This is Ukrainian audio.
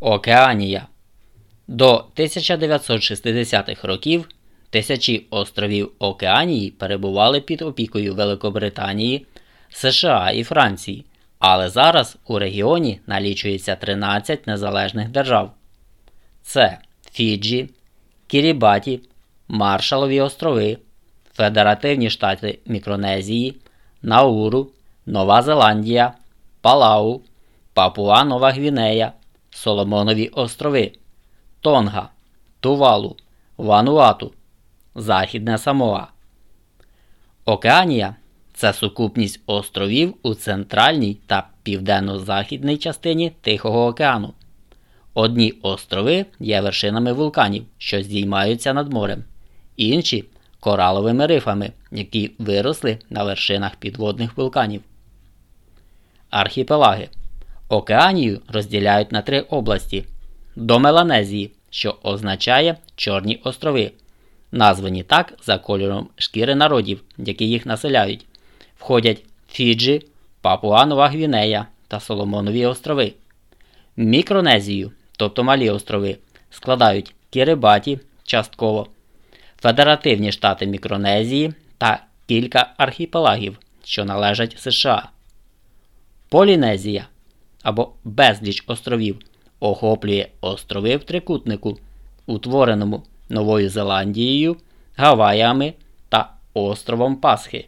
Океанія. До 1960-х років тисячі островів Океанії перебували під опікою Великобританії, США і Франції, але зараз у регіоні налічується 13 незалежних держав. Це Фіджі, Кірібаті, Маршалові острови, Федеративні Штати Мікронезії, Науру, Нова Зеландія, Палау, Папуа Нова Гвінея, Соломонові острови, Тонга, Тувалу, Вануату, Західне Самоа. Океанія це сукупність островів у центральній та південно-західній частині Тихого океану. Одні острови є вершинами вулканів, що здіймаються над морем, інші кораловими рифами, які виросли на вершинах підводних вулканів. Архіпелаги Океанію розділяють на три області до Меланезії, що означає Чорні острови, названі так за кольором шкіри народів, які їх населяють, входять Фіджі, Папуа-Нова Гвінея та Соломонові острови. Мікронезію, тобто Малі острови, складають Кірибаті частково, Федеративні Штати Мікронезії та кілька архіпелагів, що належать США. Полінезія або безліч островів охоплює острови в трикутнику, утвореному Новою Зеландією, Гаваями та островом Пасхи.